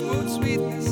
troubled oh, sweetness.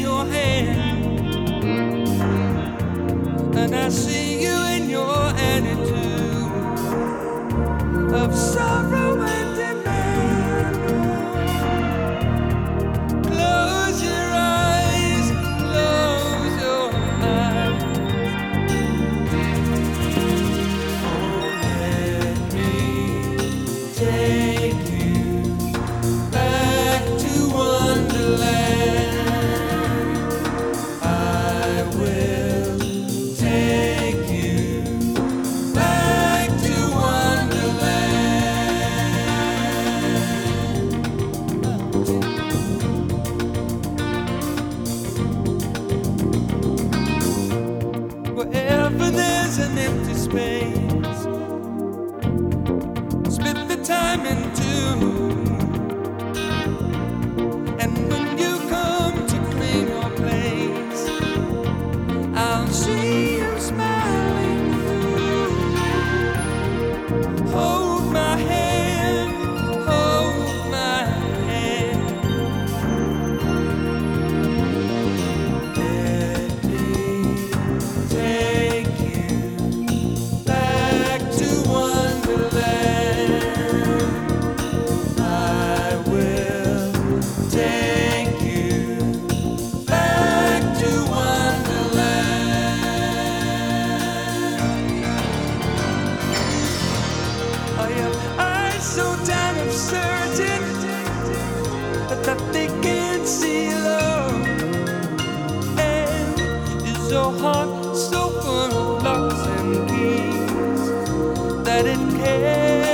Your hand, and I see you in your attitude of sorrow Wherever there's an empty space, certain that they can't see love? And is your heart so full of locks and keys that it can't?